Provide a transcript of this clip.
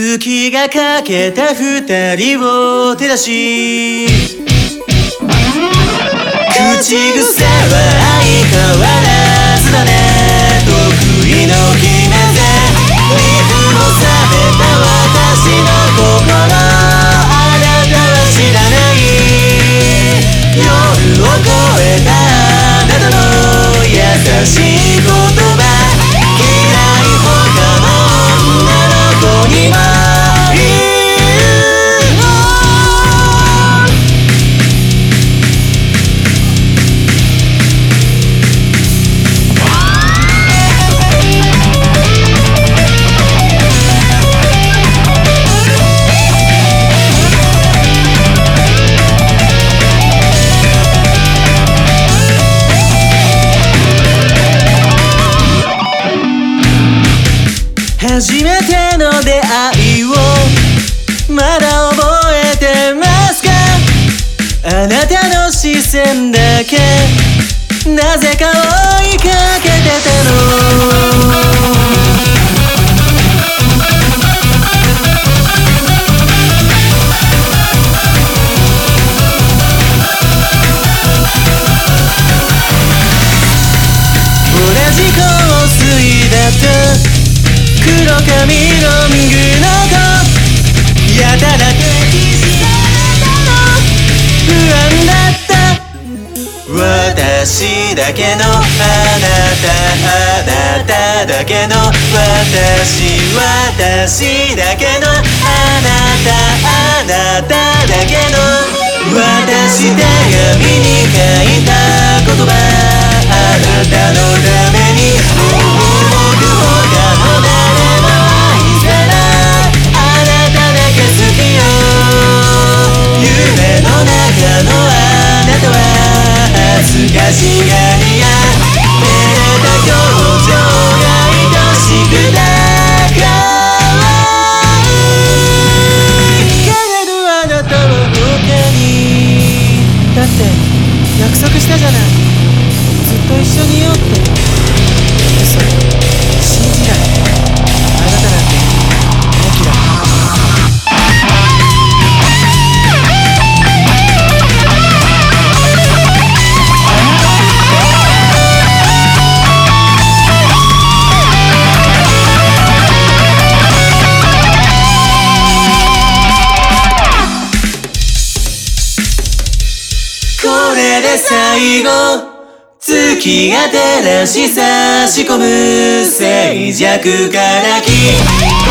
月がかけた二人を照らし。口癖は相変わら初めての出会いを。まだ覚えてますか？あなたの視線だけ。なぜか追いか？黒髪ロングの子やたら敵視されたの不安だった私だけのあなたあなただけの私私だけのあなたあなただけの私手紙に書いたは恥ずかしがりや照れた表情が愛しくて可愛いけ。れどあなたは他にだって約束したじゃない。ずっと一緒にいようって。最後月が照らし差し込む静寂から聞こ